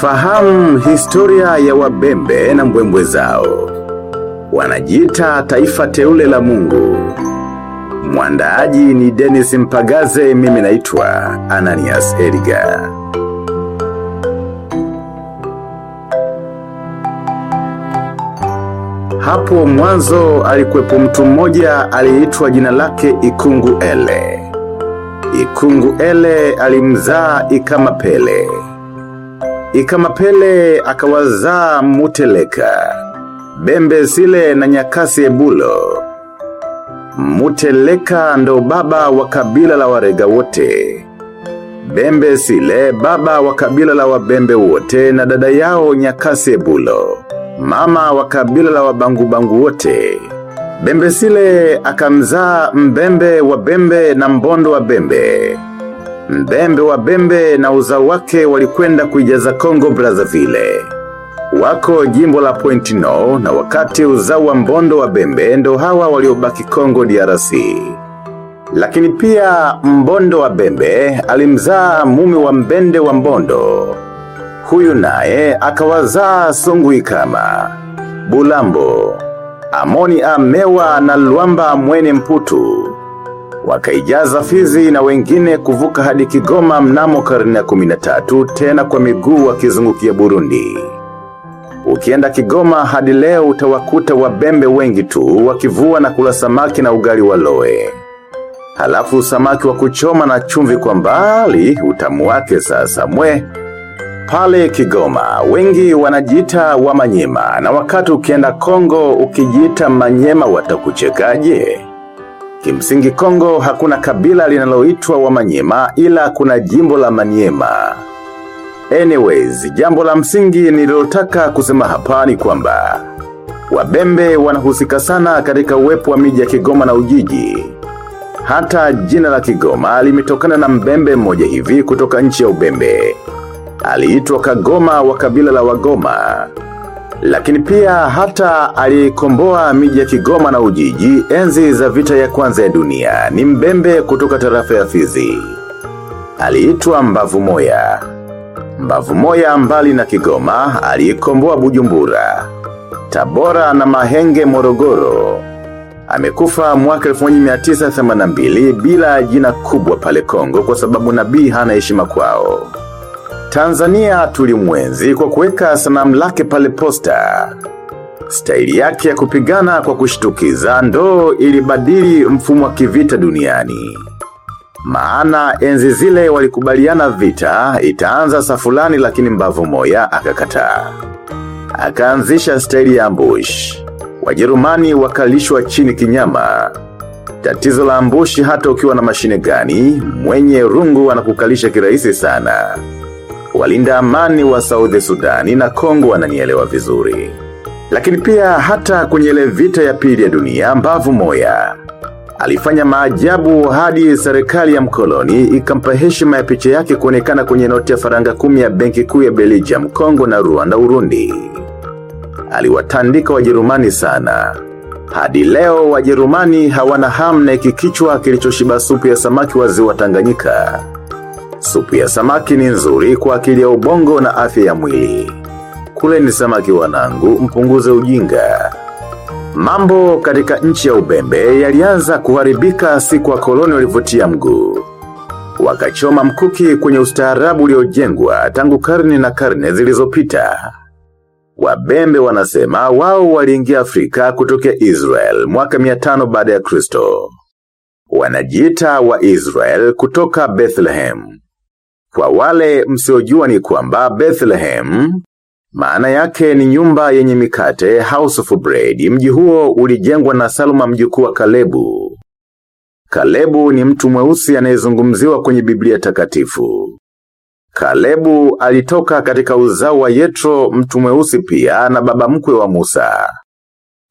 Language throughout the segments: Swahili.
Fahamu historia ya wabembe na mbwembwe zao. Wanajiita taifa teule la mungu. Mwandaaji ni Dennis Mpagaze mimi naitwa Ananias Edgar. Hapo mwanzo alikuwepo mtu mmoja aliitwa jina lake Ikungu Ele. Ikungu Ele alimzaa Ikamapele. Ikamapele akawazaa Muteleka. Bembe sile na nyakasi ebulo. Muteleka ndo baba wa kabila la warega wote. Bembe sile baba wa kabila la wabembe wote na dada yao nyakasi ebulo. Mama wa kabila la wabangu bangu wote. Bembe sile akamzaa mbembe wa bembe na mbondo wa bembe. Mbembe wa bembe na uzao wake walikwenda kuijaza Kongo Brazzaville. Wako jimbo la Pointino na wakati uzao wa mbondo wa bembe ndo hawa waliobaki Kongo DRC. Lakini pia mbondo wa bembe alimzaa mume wa mbende wa mbondo. Huyu naye akawazaa sungu ikama, bulambo, amoni amewa na luamba mwene mputu. Wakaijaza fizi na wengine kuvuka hadi kigoma mnamo karne ya 13 tena kwa miguu wakizungukia Burundi. Ukienda kigoma hadi leo utawakuta wabembe wengi tu wakivua na kula samaki na ugali wa loe. Halafu samaki wa kuchoma na chumvi kwa mbali utamu wake sasa mwe. Pale kigoma, wengi wanajiita wa manyema na wakati ukienda Kongo ukijiita manyema watakuchekaje? Kimsingi Kongo hakuna kabila linaloitwa wa manyema ila kuna jimbo la manyema. Anyways, jambo la msingi nililotaka kusema hapa ni kwamba Wabembe wanahusika sana katika uwepo wa miji ya Kigoma na Ujiji. Hata jina la Kigoma limetokana na mbembe mmoja hivi kutoka nchi ya Ubembe. Aliitwa Kagoma wa kabila la Wagoma. Lakini pia hata alikomboa miji ya Kigoma na Ujiji enzi za vita ya kwanza ya dunia ni mbembe kutoka tarafa ya Fizi. Aliitwa Mbavu Moya. Mbavu Moya mbali na Kigoma alikomboa Bujumbura. Tabora na Mahenge Morogoro. Amekufa mwaka 1982 bila jina kubwa pale Kongo kwa sababu nabii hana heshima kwao. Tanzania tulimwenzi kwa kuweka sanamu lake pale posta. Staili yake ya kupigana kwa kushtukiza ndo ilibadili mfumo wa kivita duniani. Maana enzi zile walikubaliana vita, itaanza safulani lakini mbavu moya akakataa. Akaanzisha staili ya ambush. Wajerumani wakalishwa chini kinyama. Tatizo la ambushi hata ukiwa na mashine gani, mwenye rungu anakukalisha kirahisi sana. Walinda amani wa South Sudani na Kongo wananielewa vizuri. Lakini pia hata kwenye ile vita ya pili ya dunia mbavu moya. Alifanya maajabu hadi serikali ya mkoloni ikampa heshima ya picha yake kuonekana kwenye noti ya faranga kumi ya benki kuu ya Belgium, Kongo na Rwanda Urundi. Aliwatandika wajerumani sana. Hadi leo wajerumani hawana hamna ikikichwa kikichwa kilichoshiba supu ya samaki wa ziwa Tanganyika. Supu ya samaki ni nzuri kwa akili ya ubongo na afya ya mwili. Kule ni samaki wanangu mpunguze ujinga. Mambo katika nchi ya ubembe yalianza kuharibika siku wa koloni walivutia mguu. Wakachoma mkuki kwenye ustaarabu uliojengwa tangu karne na karne zilizopita. Wabembe wanasema wao waliingia Afrika kutokea Israel mwaka 500 baada ya Kristo. Wanajiita wa Israel kutoka Bethlehem. Kwa wale msiojua ni kwamba Bethlehem, maana yake ni nyumba yenye mikate House of Bread. Mji huo ulijengwa na Salma mjukuu wa Kalebu. Kalebu ni mtu mweusi anayezungumziwa kwenye Biblia takatifu. Kalebu alitoka katika uzao wa Yetro mtu mweusi pia na baba mkwe wa Musa.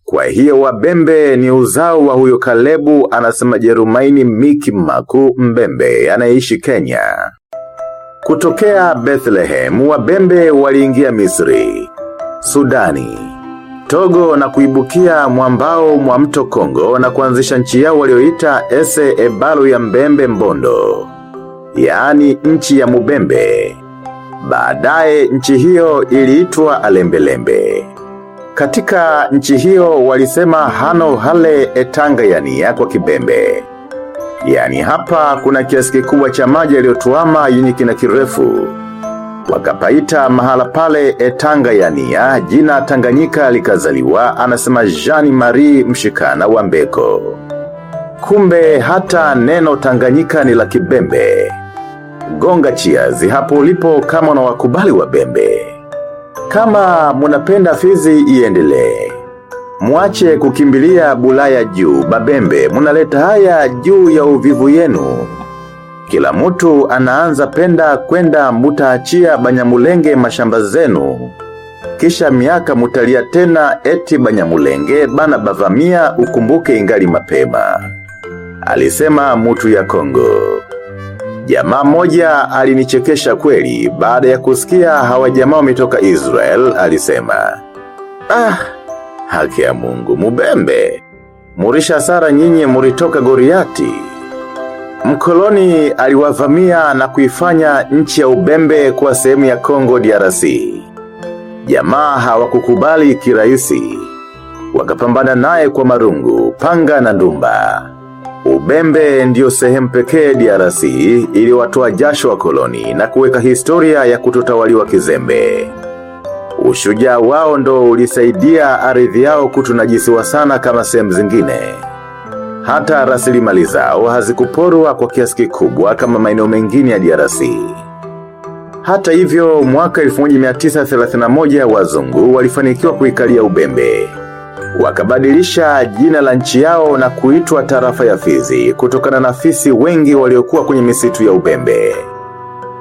Kwa hiyo wabembe ni uzao wa huyo Kalebu anasema Jerumaini Miki Maku Mbembe anayeishi Kenya. Kutokea Bethlehem, wabembe waliingia Misri, Sudani, Togo na kuibukia mwambao mwa mto Kongo na kuanzisha nchi yao walioita Ese Ebalu ya Mbembe Mbondo, yaani nchi ya Mubembe. Baadaye nchi hiyo iliitwa Alembelembe. Katika nchi hiyo walisema hano hale etanga yania kwa kibembe. Yani hapa kuna kiasi kikubwa cha maji yaliyotuama yenye kina kirefu. Wakapaita mahala pale etanga yania, jina Tanganyika likazaliwa, anasema Jean Marie Mshikana wa Mbeko. Kumbe hata neno Tanganyika ni la kibembe. Gonga chiazi hapo ulipo kama na wakubali wa bembe. Kama munapenda fizi iendelee. Muache kukimbilia bulaya juu babembe munaleta haya juu ya uvivu yenu. Kila mtu anaanza penda kwenda mutaachia banyamulenge mashamba zenu. Kisha miaka mutalia tena eti banyamulenge bana bavamia ukumbuke ingali mapema. Alisema mutu ya Kongo. Jamaa moja alinichekesha kweli baada ya kusikia hawa jamaa wametoka Israel alisema. Ah, haki ya mungu mubembe. Murisha sara nyinyi muritoka goriati. Mkoloni aliwavamia na kuifanya nchi ya ubembe kwa sehemu ya Kongo DRC. Jamaa hawakukubali kiraisi. Wakapambana naye kwa marungu, panga na ndumba. Ubembe ndiyo sehemu pekee DRC ili watoa jasho wa koloni na kuweka historia ya kutotawaliwa kizembe. Ushujaa wao ndo ulisaidia ardhi yao kutunajisiwa sana kama sehemu zingine. Hata rasilimali zao hazikuporwa kwa kiasi kikubwa kama maeneo mengine ya DRC. Hata hivyo mwaka 1931 wazungu walifanikiwa kuikalia ubembe. Wakabadilisha jina la nchi yao na kuitwa tarafa ya fizi kutokana na fisi wengi waliokuwa kwenye misitu ya ubembe.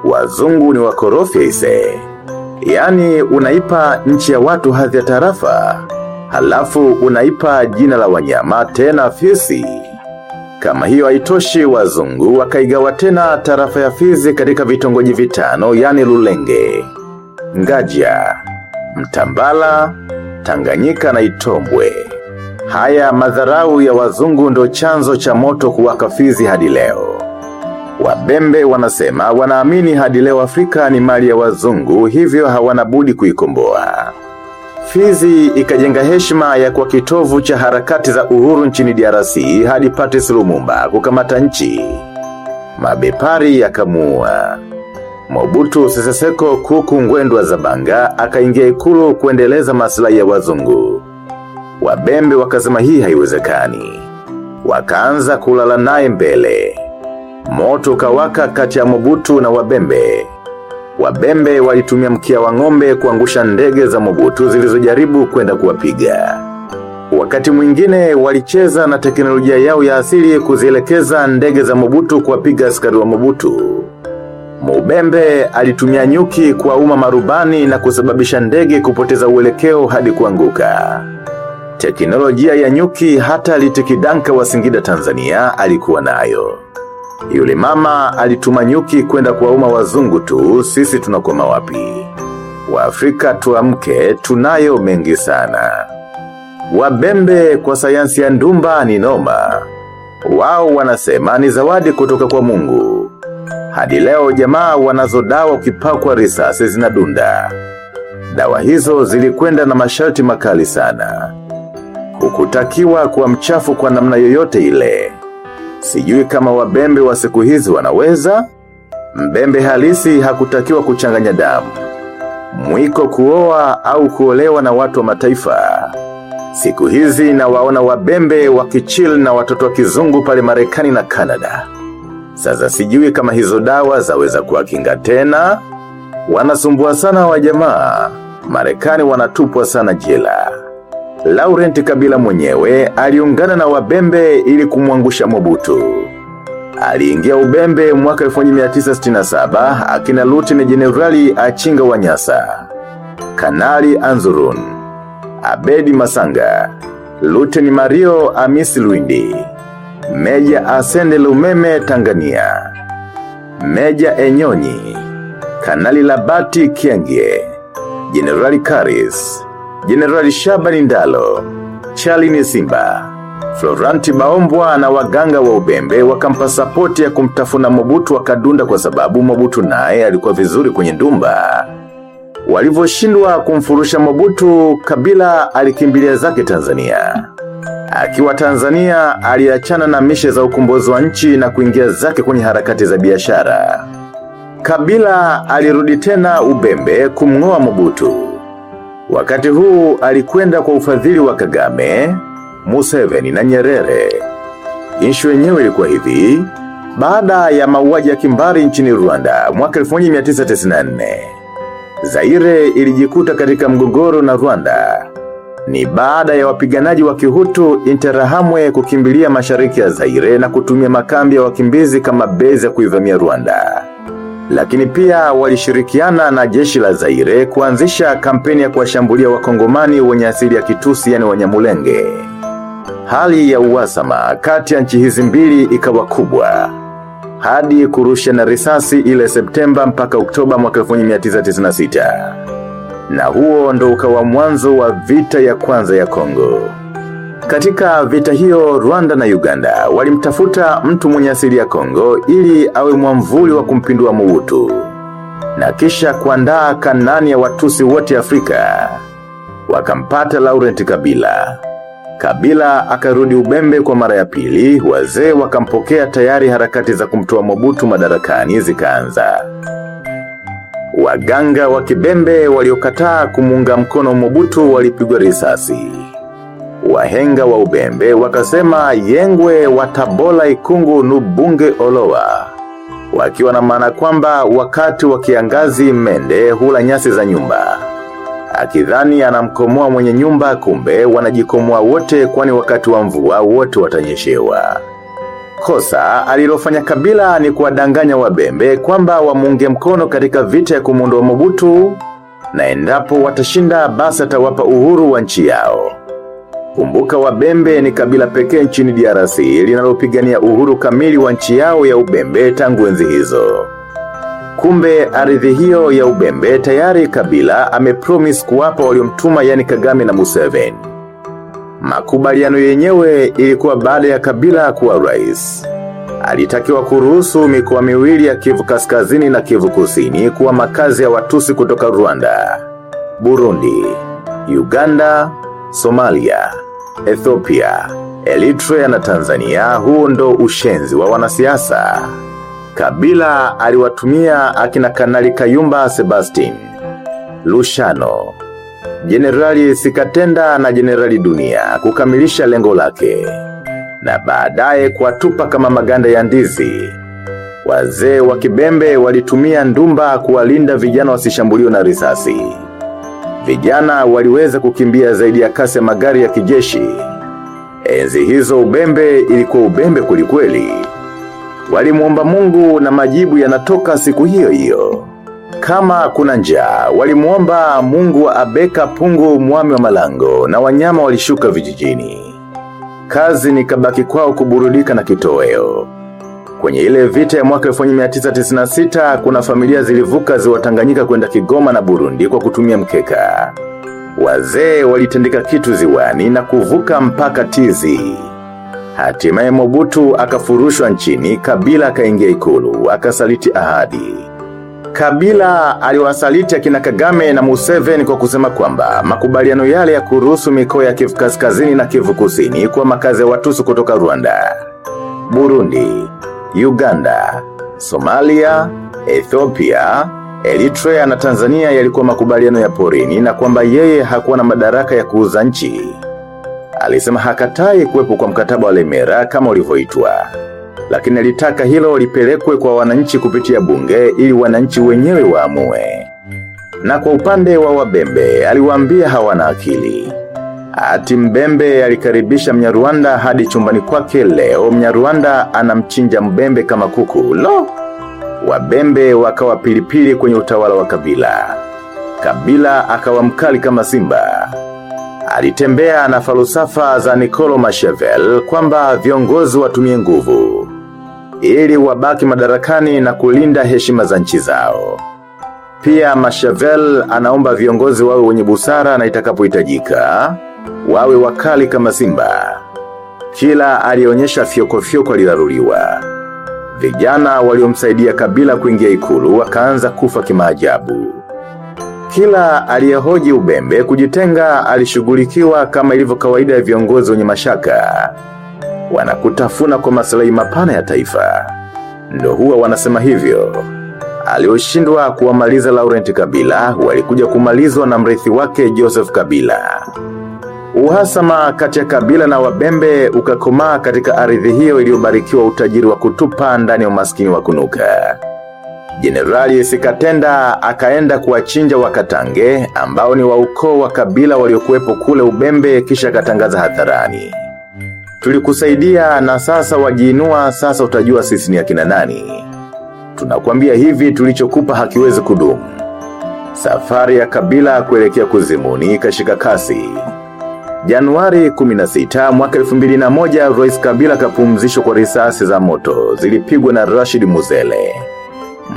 Wazungu ni wakorofi ise. Yani unaipa nchi ya watu hadhi ya tarafa, halafu unaipa jina la wanyama tena fisi. Kama hiyo haitoshi wazungu wakaigawa tena tarafa ya fizi katika vitongoji vitano yani lulenge. Ngaja, mtambala, tanganyika na itombwe. Haya madharau ya wazungu ndo chanzo cha moto kuwaka fizi hadi leo. Wabembe wanasema wanaamini hadi leo Afrika ni mali ya wazungu hivyo hawana budi kuikomboa. Fizi ikajenga heshima ya kwa kitovu cha harakati za uhuru nchini DRC hadi Patrice Lumumba kukamata nchi. Mabepari yakamuua. Mobutu seseseko kuku ngwendwa zabanga akaingia ikulu kuendeleza maslahi ya wazungu. Wabembe wakasema hii haiwezekani. Wakaanza kulala naye mbele. Moto kawaka kati ya Mobutu na Wabembe. Wabembe walitumia mkia wa ng'ombe kuangusha ndege za Mobutu zilizojaribu kwenda kuwapiga. Wakati mwingine walicheza na teknolojia yao ya asili kuzielekeza ndege za Mobutu kuwapiga askari wa Mobutu. Mubembe alitumia nyuki kwa uma marubani na kusababisha ndege kupoteza uelekeo hadi kuanguka. Teknolojia ya nyuki hata litikidanka wa Singida Tanzania alikuwa nayo. Yule mama alituma nyuki kwenda kuwauma wazungu tu, sisi tunakoma wapi. Waafrika tuamke, tunayo mengi sana. Wabembe kwa sayansi ya ndumba ni noma. Wao wanasema ni zawadi kutoka kwa mungu. Hadi leo jamaa wanazodawa ukipakwa risasi zinadunda. Dawa hizo zilikwenda na masharti makali sana. Hukutakiwa kuwa mchafu kwa namna yoyote ile. Sijui kama wabembe wa siku hizi wanaweza, mbembe halisi hakutakiwa kuchanganya damu. Mwiko kuoa au kuolewa na watu wa mataifa. Siku hizi na waona wabembe wakichill na watoto wa kizungu pale marekani na Canada. Sasa sijui kama hizo dawa zaweza kuwakinga tena. Wanasumbua sana wajamaa. Marekani wanatupwa sana jela. Laurent Kabila mwenyewe aliungana na wabembe ili kumwangusha Mobutu. Aliingia ubembe mwaka 1967 akina Luteni Generali Achinga Wanyasa. Kanali Anzurun. Abedi Masanga. Luteni Mario Amisi Luindi. Meja Asende Lumeme Tangania. Meja Enyonyi. Kanali Labati Kiengie. Generali Karis. Generali Shabani Ndalo, Charlie Simba, Floranti Baombwa na waganga wa ubembe wakampa sapoti ya kumtafuna Mobutu wa Kadunda kwa sababu Mobutu naye alikuwa vizuri kwenye ndumba. Walivyoshindwa kumfurusha Mobutu, Kabila alikimbilia zake Tanzania. Akiwa Tanzania, aliachana na mishe za ukombozi wa nchi na kuingia zake kwenye harakati za biashara. Kabila alirudi tena ubembe kumngoa Mobutu. Wakati huu alikwenda kwa ufadhili wa Kagame, Museveni na Nyerere. Inshu yenyewe ilikuwa hivi, baada ya mauaji ya kimbari nchini Rwanda mwaka 1994. Zaire ilijikuta katika mgogoro na Rwanda. Ni baada ya wapiganaji wa kihutu interahamwe kukimbilia mashariki ya Zaire na kutumia makambi ya wakimbizi kama bezi ya kuivamia Rwanda. Lakini pia walishirikiana na jeshi la Zaire kuanzisha kampeni ya kuwashambulia wakongomani wenye asili ya kitusi yani wanyamulenge. Hali ya uwasama kati ya nchi hizi mbili ikawa kubwa. Hadi kurusha na risasi ile Septemba mpaka Oktoba mwaka 1996. Na huo ndo ukawa mwanzo wa vita ya kwanza ya Kongo. Katika vita hiyo Rwanda na Uganda walimtafuta mtu mwenye asili ya Kongo ili awe mwamvuli wa kumpindua Mobutu. Na kisha kuandaa kanani ya watusi wote Afrika. Wakampata Laurent Kabila. Kabila akarudi ubembe kwa mara ya pili, wazee wakampokea tayari harakati za kumtoa Mobutu madarakani zikaanza. Waganga wa kibembe waliokataa kumunga mkono Mobutu walipigwa risasi. Wahenga wa ubembe wakasema yengwe watabola ikungu nubunge olowa. Wakiwa na maana kwamba wakati wa kiangazi mende hula nyasi za nyumba. Akidhani anamkomoa mwenye nyumba kumbe wanajikomoa wote kwani wakati wa mvua wote watanyeshewa. Kosa alilofanya kabila ni kuwadanganya wabembe kwamba wamunge mkono katika vita ya kumuondoa Mobutu na endapo watashinda basi atawapa uhuru wa nchi yao. Kumbuka wabembe ni kabila pekee nchini DRC linalopigania uhuru kamili wa nchi yao ya ubembe tangu enzi hizo. Kumbe ardhi hiyo ya ubembe tayari kabila amepromise kuwapa waliomtuma yani Kagame na Museveni. Makubaliano yenyewe ilikuwa baada ya kabila kuwa rais. Alitakiwa kuruhusu mikoa miwili ya Kivu Kaskazini na Kivu Kusini kuwa makazi ya watusi kutoka Rwanda, Burundi, Uganda, Somalia, Ethiopia, Eritrea na Tanzania huo ndo ushenzi wa wanasiasa. Kabila aliwatumia akina kanali Kayumba Sebastian, Lushano, Generali Sikatenda na Generali Dunia kukamilisha lengo lake. Na baadaye kuwatupa kama maganda ya ndizi. Wazee wa kibembe walitumia ndumba kuwalinda vijana wasishambuliwe na risasi. Vijana waliweza kukimbia zaidi ya kasi ya magari ya kijeshi. Enzi hizo ubembe ilikuwa ubembe kulikweli. Walimuomba mungu na majibu yanatoka siku hiyo hiyo. Kama kuna njaa, walimuomba mungu wa abeka pungu mwami wa malango na wanyama walishuka vijijini. Kazi ni kabaki kwao kuburudika na kitoweo. Kwenye ile vita ya mwaka 1996 kuna familia zilivuka ziwa Tanganyika kwenda Kigoma na Burundi kwa kutumia mkeka. Wazee walitendeka kitu ziwani na kuvuka mpaka tizi. Hatimaye Mobutu akafurushwa nchini, Kabila akaingia ikulu, akasaliti ahadi. Kabila aliwasaliti akina Kagame na Museveni kwa kusema kwamba makubaliano yale ya kuruhusu mikoa ya Kivu Kaskazini na Kivu Kusini kwa makazi ya watusu kutoka Rwanda, Burundi, Uganda, Somalia, Ethiopia, Eritrea na Tanzania yalikuwa makubaliano ya porini na kwamba yeye hakuwa na madaraka ya kuuza nchi. Alisema hakatai kuwepo kwa mkataba wa Lemera kama ulivyoitwa. Lakini alitaka hilo lipelekwe kwa wananchi kupitia bunge ili wananchi wenyewe waamue. Na kwa upande wa wabembe, aliwaambia hawana akili. Ati mbembe alikaribisha Mnyarwanda hadi chumbani kwake leo Mnyarwanda anamchinja mbembe kama kuku. Lo! Wabembe wakawa pilipili kwenye utawala wa kabila. Kabila akawa mkali kama simba. Alitembea na falusafa za Nicolo Machiavelli kwamba viongozi watumie nguvu. Ili wabaki madarakani na kulinda heshima za nchi zao. Pia Machiavelli anaomba viongozi wawe wenye busara na itakapohitajika wawe wakali kama simba. Kila alionyesha fyoko fyoko alilaruliwa. Vijana waliomsaidia kabila kuingia ikulu wakaanza kufa kimaajabu. Kila aliyehoji ubembe kujitenga alishughulikiwa kama ilivyo kawaida ya viongozi wenye mashaka. Wanakutafuna kwa maslahi mapana ya taifa. Ndo huwa wanasema hivyo. Alioshindwa kuwamaliza Laurent Kabila walikuja kumalizwa na mrithi wake Joseph Kabila. Uhasama kati ya Kabila na Wabembe ukakomaa katika ardhi hiyo iliyobarikiwa utajiri wa kutupa ndani ya umaskini wa kunuka. Jenerali Sikatenda akaenda kuwachinja wakatange ambao ni wa ukoo wa kabila waliokuwepo kule ubembe kisha akatangaza hadharani. Tulikusaidia na sasa wajiinua sasa utajua sisi ni akina nani. Tunakwambia hivi tulichokupa hakiwezi kudumu. Safari ya kabila kuelekea kuzimuni ikashika kasi. Januari 16 mwaka 2001 Rais Kabila kapumzishwa kwa risasi za moto zilipigwa na Rashid Muzele.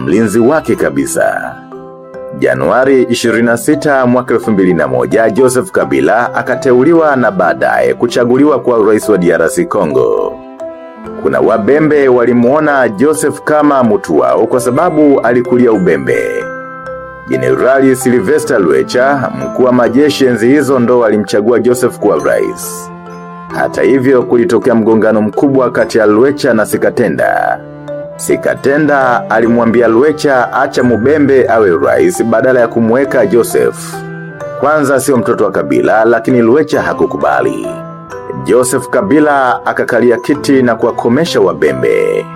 Mlinzi wake kabisa. Januari 26 mwaka 2001 Joseph Kabila akateuliwa na baadaye kuchaguliwa kwa rais wa DRC Congo. Kuna wabembe walimuona Joseph kama mtu wao kwa sababu alikulia ubembe. Generali Sylvester Lwecha, mkuu wa majeshi enzi hizo ndo alimchagua Joseph kuwa rais. Hata hivyo kulitokea mgongano mkubwa kati ya Lwecha na Sikatenda. Sikatenda alimwambia Lwecha acha mubembe awe rais badala ya kumweka Joseph. Kwanza sio mtoto wa kabila lakini Lwecha hakukubali. Joseph Kabila akakalia kiti na kuwakomesha wabembe.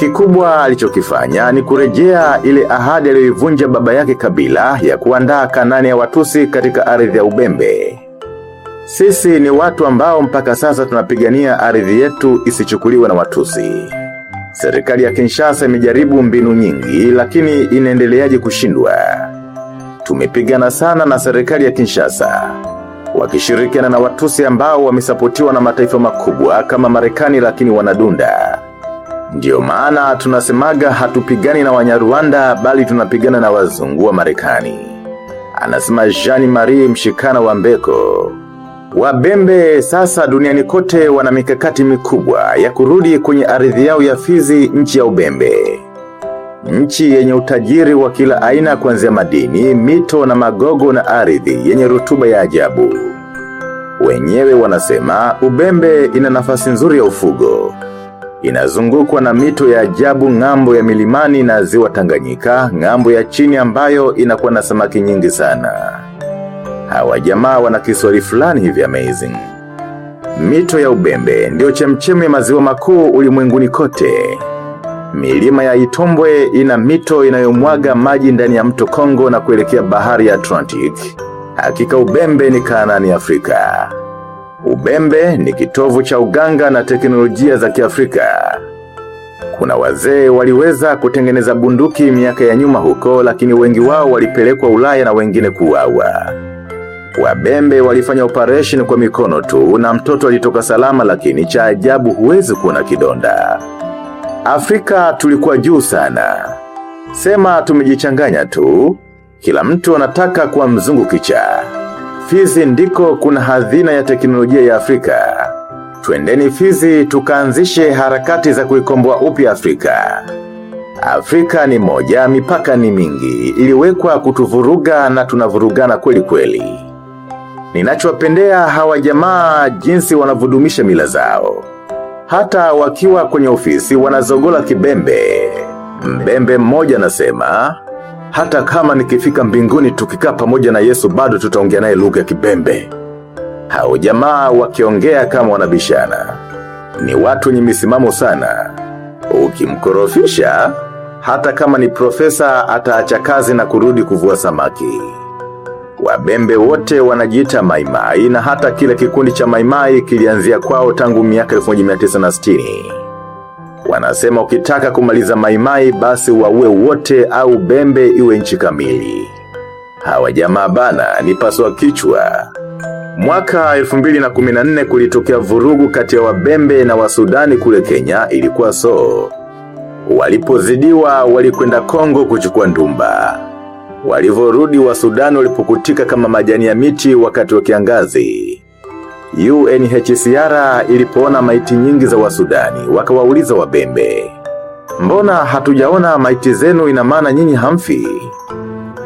Kikubwa alichokifanya ni kurejea ile ahadi aliyoivunja baba yake Kabila ya kuandaa kanani ya watusi katika ardhi ya ubembe. Sisi ni watu ambao mpaka sasa tunapigania ardhi yetu isichukuliwe na watusi. Serikali ya Kinshasa imejaribu mbinu nyingi lakini inaendeleaje kushindwa. Tumepigana sana na serikali ya Kinshasa. Wakishirikiana na watusi ambao wamesapotiwa na mataifa makubwa kama Marekani lakini wanadunda. Ndiyo maana tunasemaga hatupigani na Wanyarwanda bali tunapigana na wazungu wa Marekani. Anasema Jean Marie mshikana wa mbeko. Wabembe sasa duniani kote wana mikakati mikubwa ya kurudi kwenye ardhi yao ya fizi nchi ya ubembe. Nchi yenye utajiri wa kila aina kuanzia madini, mito na magogo na ardhi yenye rutuba ya ajabu. Wenyewe wanasema ubembe ina nafasi nzuri ya ufugo. Inazungukwa na mito ya ajabu ng'ambo ya milimani na ziwa Tanganyika, ng'ambo ya chini ambayo inakuwa na samaki nyingi sana. Hawa jamaa wana kiswali fulani hivi amazing. Mito ya ubembe ndio chemchemi ya maziwa makuu ulimwenguni kote. Milima ya Itombwe ina mito inayomwaga maji ndani ya mto Kongo na kuelekea bahari ya Atlantic. Hakika ubembe ni Kanaani Afrika. Ubembe ni kitovu cha uganga na teknolojia za kiafrika. Kuna wazee waliweza kutengeneza bunduki miaka ya nyuma huko lakini wengi wao walipelekwa ulaya na wengine kuuawa. Wabembe walifanya operation kwa mikono tu na mtoto alitoka salama lakini cha ajabu huwezi kuona kidonda. Afrika tulikuwa juu sana. Sema tumejichanganya tu, kila mtu anataka kuwa mzungu kicha. Fizi ndiko kuna hazina ya teknolojia ya Afrika. Twendeni fizi tukaanzishe harakati za kuikomboa upya Afrika. Afrika ni moja, mipaka ni mingi, iliwekwa kutuvuruga na tunavurugana kweli kweli. Ninachowapendea hawa jamaa jinsi wanavudumisha mila zao. Hata wakiwa kwenye ofisi wanazogola kibembe. Mbembe mmoja anasema, hata kama nikifika mbinguni tukikaa pamoja na Yesu bado tutaongea naye lugha ya kibembe. Hao jamaa wakiongea kama wanabishana. Ni watu wenye misimamo sana. Ukimkorofisha, hata kama ni profesa ataacha kazi na kurudi kuvua samaki. Wabembe wote wanajiita maimai na hata kile kikundi cha maimai kilianzia kwao tangu miaka 1960. Wanasema ukitaka kumaliza maimai basi waue wote au bembe iwe nchi kamili. Hawa jamaa bana ni paswa kichwa. Mwaka 2014 kulitokea vurugu kati ya wabembe na wasudani kule Kenya ilikuwa so. Walipozidiwa walikwenda Kongo kuchukua ndumba. Walivorudi wa Sudani walipukutika kama majani ya miti wakati wa kiangazi. UNHCR ilipoona maiti nyingi za wasudani, wakawauliza wabembe. Mbona hatujaona maiti zenu ina maana nyinyi hamfi?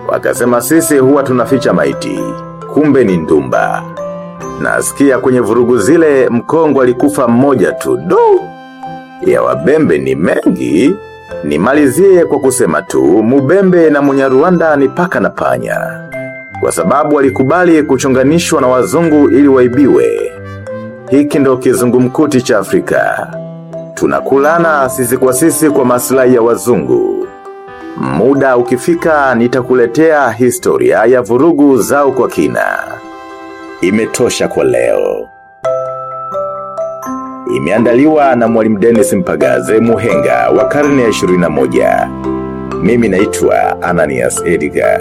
Wakasema sisi huwa tunaficha maiti, kumbe ni ndumba. Nasikia kwenye vurugu zile mkongo alikufa mmoja tu, do! Ya wabembe ni mengi, nimalizie kwa kusema tu, mubembe na munyaruanda ni paka na panya. Kwa sababu walikubali kuchunganishwa na wazungu ili waibiwe. Hiki ndo kizungumkuti cha Afrika. Tunakulana sisi kwa sisi kwa maslahi ya wazungu. Muda ukifika nitakuletea historia ya vurugu zao kwa kina. Imetosha kwa leo. Imeandaliwa na mwalimu Dennis Mpagaze Muhenga wa karne ya 21. Mimi naitwa Ananias Edgar.